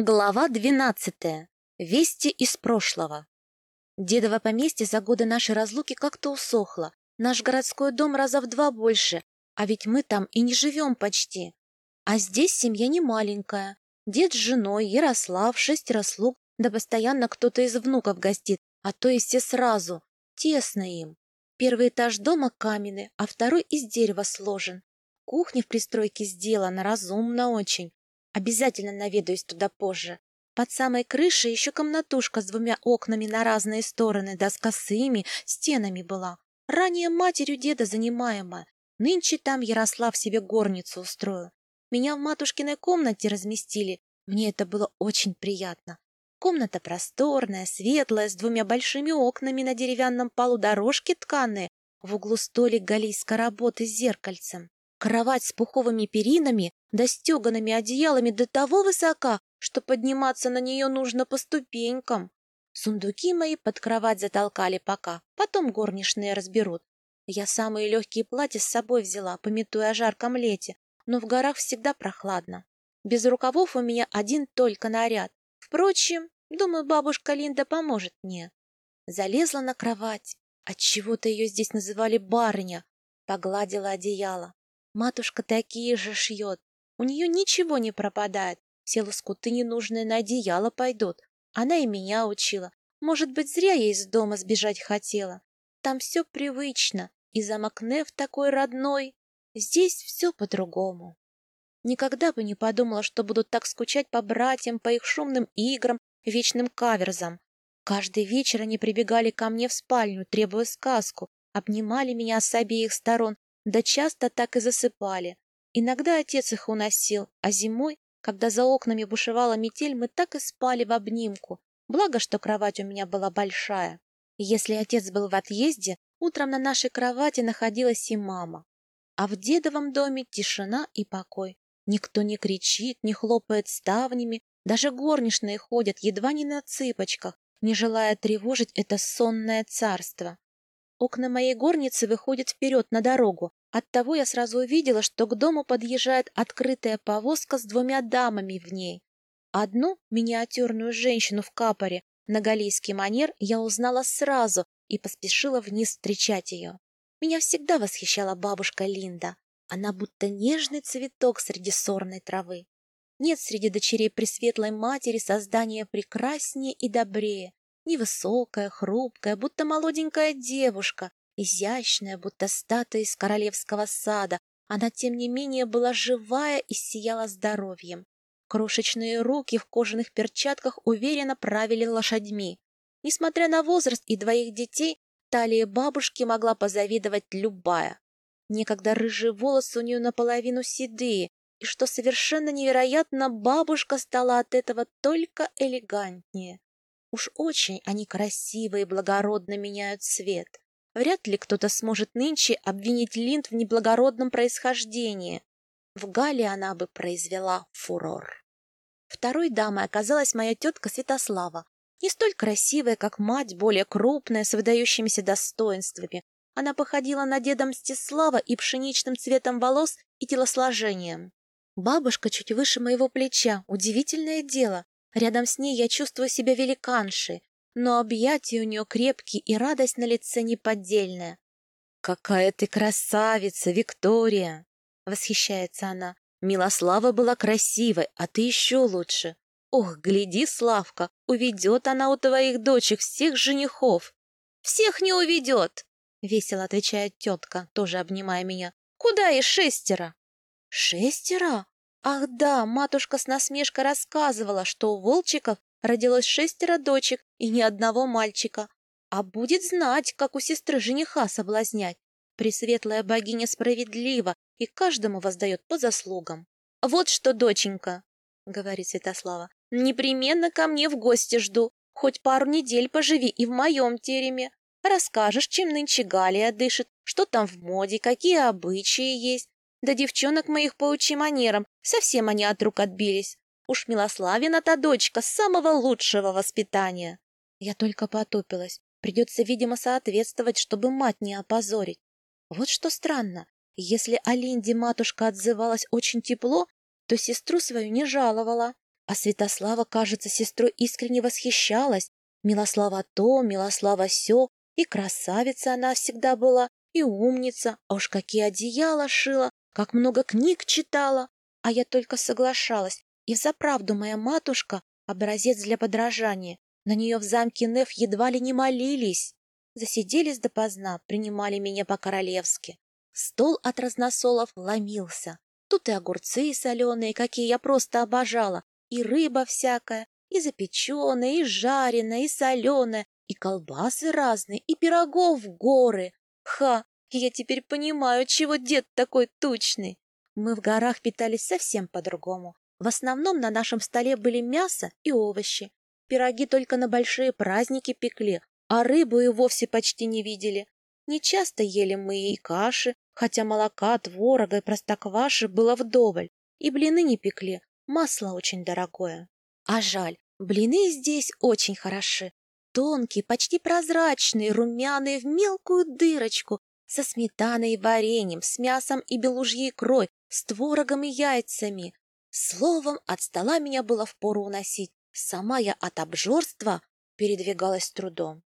Глава двенадцатая. Вести из прошлого. Дедово поместье за годы нашей разлуки как-то усохло. Наш городской дом раза в два больше, а ведь мы там и не живем почти. А здесь семья не маленькая. Дед с женой, Ярослав, шестеро слуг, да постоянно кто-то из внуков гостит, а то и все сразу. Тесно им. Первый этаж дома каменный, а второй из дерева сложен. Кухня в пристройке сделана разумно очень. Обязательно наведаюсь туда позже. Под самой крышей еще комнатушка с двумя окнами на разные стороны, да с косыми стенами была. Ранее матерью деда занимаемая. Нынче там Ярослав себе горницу устроил. Меня в матушкиной комнате разместили. Мне это было очень приятно. Комната просторная, светлая, с двумя большими окнами на деревянном полу дорожки тканые. В углу столик галийской работы с зеркальцем. Кровать с пуховыми перинами да стеганными одеялами до того высока, что подниматься на нее нужно по ступенькам. Сундуки мои под кровать затолкали пока, потом горничные разберут. Я самые легкие платья с собой взяла, пометуя о жарком лете, но в горах всегда прохладно. Без рукавов у меня один только наряд. Впрочем, думаю, бабушка Линда поможет мне. Залезла на кровать. Отчего-то ее здесь называли барыня. Погладила одеяло. Матушка такие же шьет. У нее ничего не пропадает. Все лоскуты ненужные на одеяло пойдут. Она и меня учила. Может быть, зря я из дома сбежать хотела. Там все привычно, и замок Нев такой родной. Здесь все по-другому. Никогда бы не подумала, что буду так скучать по братьям, по их шумным играм, вечным каверзам. Каждый вечер они прибегали ко мне в спальню, требуя сказку, обнимали меня с обеих сторон, да часто так и засыпали. Иногда отец их уносил, а зимой, когда за окнами бушевала метель, мы так и спали в обнимку. Благо, что кровать у меня была большая. Если отец был в отъезде, утром на нашей кровати находилась и мама. А в дедовом доме тишина и покой. Никто не кричит, не хлопает ставнями, даже горничные ходят едва не на цыпочках, не желая тревожить это сонное царство. Окна моей горницы выходят вперед на дорогу, Оттого я сразу увидела, что к дому подъезжает открытая повозка с двумя дамами в ней. Одну, миниатюрную женщину в капоре, на галийский манер, я узнала сразу и поспешила вниз встречать ее. Меня всегда восхищала бабушка Линда. Она будто нежный цветок среди сорной травы. Нет среди дочерей Пресветлой Матери создания прекраснее и добрее. Невысокая, хрупкая, будто молоденькая девушка, изящная, будто статуя из королевского сада. Она, тем не менее, была живая и сияла здоровьем. Крошечные руки в кожаных перчатках уверенно правили лошадьми. Несмотря на возраст и двоих детей, талии бабушки могла позавидовать любая. Некогда рыжие волосы у нее наполовину седые, и, что совершенно невероятно, бабушка стала от этого только элегантнее. Уж очень они красиво и благородно меняют цвет. Вряд ли кто-то сможет нынче обвинить Линд в неблагородном происхождении. В Гале она бы произвела фурор. Второй дамой оказалась моя тетка Святослава. Не столь красивая, как мать, более крупная, с выдающимися достоинствами. Она походила на деда Мстислава и пшеничным цветом волос и телосложением. Бабушка чуть выше моего плеча. Удивительное дело. Рядом с ней я чувствую себя великаншей но объятия у нее крепкие и радость на лице неподдельная. «Какая ты красавица, Виктория!» — восхищается она. «Милослава была красивой, а ты еще лучше. Ох, гляди, Славка, уведет она у твоих дочек всех женихов!» «Всех не уведет!» — весело отвечает тетка, тоже обнимая меня. «Куда и шестеро?» «Шестеро? Ах да, матушка с насмешкой рассказывала, что у Волчиков родилось шестеро дочек и ни одного мальчика. А будет знать, как у сестры жениха соблазнять. Пресветлая богиня справедлива и каждому воздает по заслугам. «Вот что, доченька», — говорит Святослава, — «непременно ко мне в гости жду. Хоть пару недель поживи и в моем тереме. Расскажешь, чем нынче Галия дышит, что там в моде, какие обычаи есть. Да девчонок моих поучи манерам, совсем они от рук отбились. Уж Милославина та дочка самого лучшего воспитания. Я только потупилась. Придется, видимо, соответствовать, чтобы мать не опозорить. Вот что странно. Если о Линде матушка отзывалась очень тепло, то сестру свою не жаловала. А Святослава, кажется, сестрой искренне восхищалась. Милослава то, Милослава сё, и красавица она всегда была, и умница, а уж какие одеяла шила, как много книг читала. А я только соглашалась, и взаправду моя матушка — образец для подражания. На нее в замке Неф едва ли не молились. Засиделись допоздна, принимали меня по-королевски. Стол от разносолов ломился. Тут и огурцы соленые, какие я просто обожала, и рыба всякая, и запеченная, и жареная, и соленая, и колбасы разные, и пирогов горы. Ха! Я теперь понимаю, чего дед такой тучный. Мы в горах питались совсем по-другому. В основном на нашем столе были мясо и овощи. Пироги только на большие праздники пекли, а рыбу и вовсе почти не видели. Не часто ели мы и каши, хотя молока, творога и простокваши было вдоволь. И блины не пекли, масло очень дорогое. А жаль, блины здесь очень хороши. Тонкие, почти прозрачные, румяные в мелкую дырочку, со сметаной и вареньем, с мясом и белужьей икрой, с творогом и яйцами. Словом, от стола меня было впору уносить. Сама я от обжорства передвигалась трудом.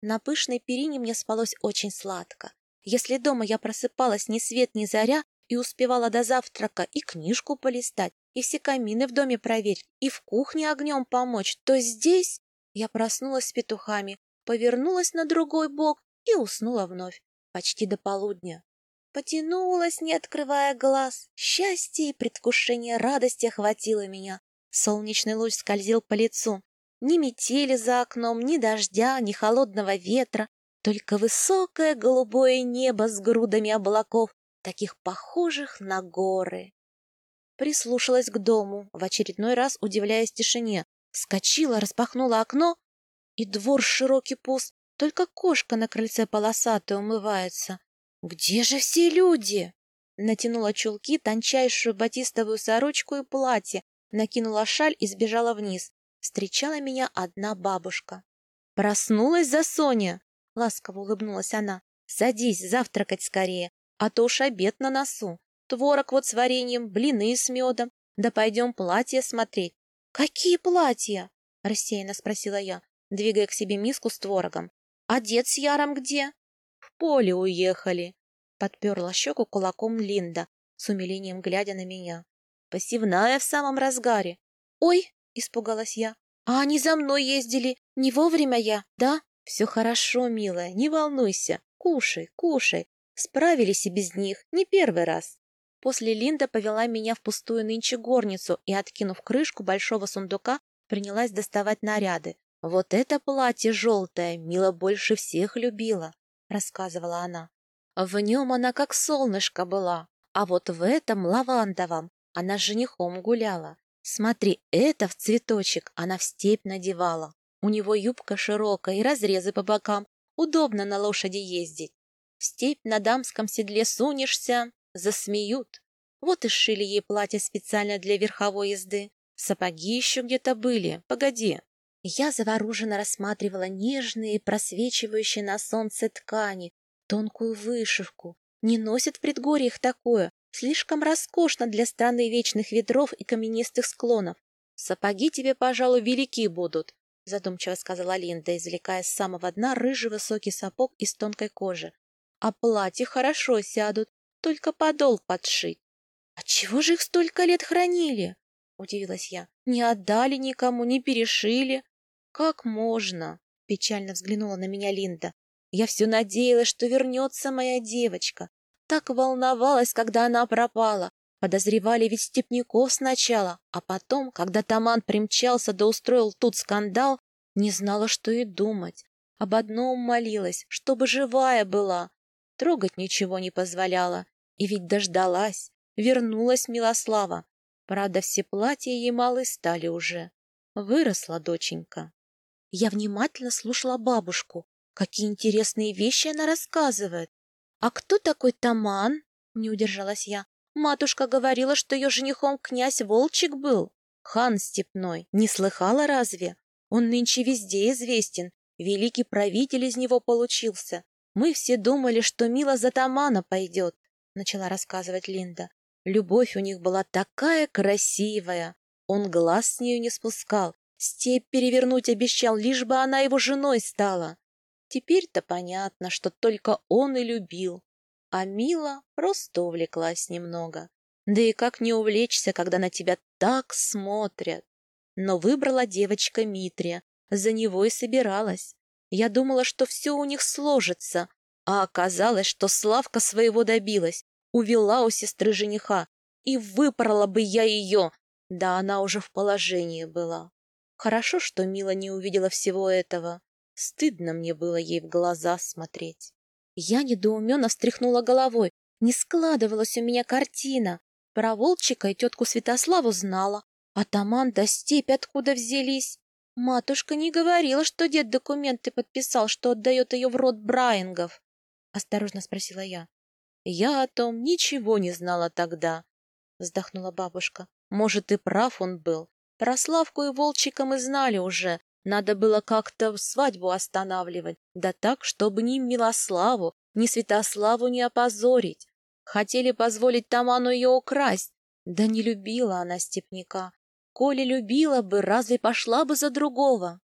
На пышной перине мне спалось очень сладко. Если дома я просыпалась ни свет ни заря и успевала до завтрака и книжку полистать, и все камины в доме проверить, и в кухне огнем помочь, то здесь я проснулась с петухами, повернулась на другой бок и уснула вновь почти до полудня. Потянулась, не открывая глаз. Счастье и предвкушение радости охватило меня. Солнечный луч скользил по лицу. Ни метели за окном, ни дождя, ни холодного ветра, только высокое голубое небо с грудами облаков, таких похожих на горы. Прислушалась к дому, в очередной раз удивляясь тишине. Скочила, распахнула окно, и двор широкий пуст, только кошка на крыльце полосатая умывается. Где же все люди? Натянула чулки, тончайшую батистовую сорочку и платье, накинула шаль и сбежала вниз. Встречала меня одна бабушка. «Проснулась за Соня!» — ласково улыбнулась она. «Садись, завтракать скорее, а то уж обед на носу. Творог вот с вареньем, блины с медом. Да пойдем платье смотреть». «Какие платья?» — рассеянно спросила я, двигая к себе миску с творогом. А дед с Яром где? Поле уехали. Подперла щеку кулаком Линда, с умилением глядя на меня. Посевная в самом разгаре. Ой, испугалась я. А они за мной ездили. Не вовремя я, да? Все хорошо, милая, не волнуйся. Кушай, кушай. Справились и без них, не первый раз. После Линда повела меня в пустую нынче горницу и, откинув крышку большого сундука, принялась доставать наряды. «Вот это платье желтое Мила больше всех любила», — рассказывала она. «В нем она как солнышко была, а вот в этом лавандовом она с женихом гуляла. Смотри, это в цветочек она в степь надевала. У него юбка широкая и разрезы по бокам, удобно на лошади ездить. В степь на дамском седле сунешься, засмеют. Вот и сшили ей платье специально для верховой езды. Сапоги еще где-то были, погоди, я завороженно рассматривала нежные, просвечивающие на солнце ткани, тонкую вышивку. Не носят в предгорьях такое, слишком роскошно для страны вечных ветров и каменистых склонов. Сапоги тебе, пожалуй, велики будут, задумчиво сказала Линда, извлекая с самого дна рыжий высокий сапог из тонкой кожи. А платья хорошо сядут, только подол подшить. Отчего же их столько лет хранили? Удивилась я. Не отдали никому, не перешили. «Как можно?» — печально взглянула на меня Линда. «Я все надеялась, что вернется моя девочка. Так волновалась, когда она пропала. Подозревали ведь Степняков сначала, а потом, когда Таман примчался да устроил тут скандал, не знала, что и думать. Об одном молилась, чтобы живая была. Трогать ничего не позволяла. И ведь дождалась. Вернулась Милослава. Правда, все платья ей малы стали уже. Выросла доченька. Я внимательно слушала бабушку. Какие интересные вещи она рассказывает. «А кто такой Таман?» — не удержалась я. «Матушка говорила, что ее женихом князь Волчик был. Хан степной. Не слыхала разве? Он нынче везде известен. Великий правитель из него получился. Мы все думали, что Мила за Тамана пойдет», — начала рассказывать Линда. Любовь у них была такая красивая. Он глаз с нее не спускал, степь перевернуть обещал, лишь бы она его женой стала. Теперь-то понятно, что только он и любил, а Мила просто увлеклась немного. Да и как не увлечься, когда на тебя так смотрят? Но выбрала девочка Митрия, за него и собиралась. Я думала, что все у них сложится, а оказалось, что Славка своего добилась, увела у сестры жениха, и выпорола бы я ее, да она уже в положении была. Хорошо, что Мила не увидела всего этого. Стыдно мне было ей в глаза смотреть. Я недоуменно встряхнула головой. Не складывалась у меня картина. Про Волчика и тетку Святославу знала. А Таман да степь откуда взялись? Матушка не говорила, что дед документы подписал, что отдает ее в род Брайангов. Осторожно спросила я. Я о том ничего не знала тогда. Вздохнула бабушка. Может, и прав он был. Про Славку и Волчика мы знали уже. Надо было как-то свадьбу останавливать. Да так, чтобы ни Милославу, ни Святославу не опозорить. Хотели позволить Таману ее украсть. Да не любила она степняка. Коли любила бы, разве пошла бы за другого?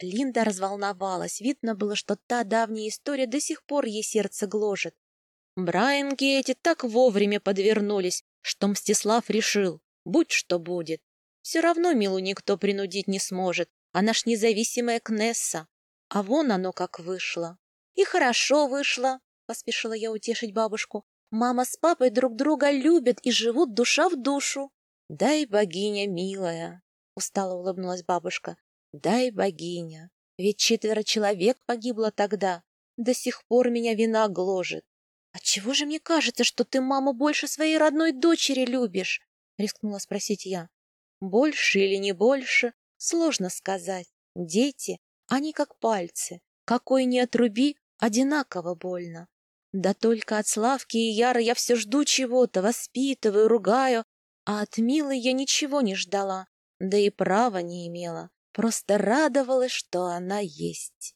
Линда разволновалась. Видно было, что та давняя история до сих пор ей сердце гложет. Брайан Гейти так вовремя подвернулись, что Мстислав решил, будь что будет. Все равно Милу никто принудить не сможет, она ж независимая Кнесса. А вон оно как вышло. И хорошо вышло, поспешила я утешить бабушку. Мама с папой друг друга любят и живут душа в душу. Дай, богиня милая, устало улыбнулась бабушка. Дай, богиня, ведь четверо человек погибло тогда. До сих пор меня вина гложет. Отчего же мне кажется, что ты маму больше своей родной дочери любишь? рискнула спросить я. Больше или не больше, сложно сказать. Дети, они как пальцы. Какой ни отруби, одинаково больно. Да только от Славки и Яра я все жду чего-то, воспитываю, ругаю, а от Милы я ничего не ждала, да и права не имела, просто радовалась, что она есть.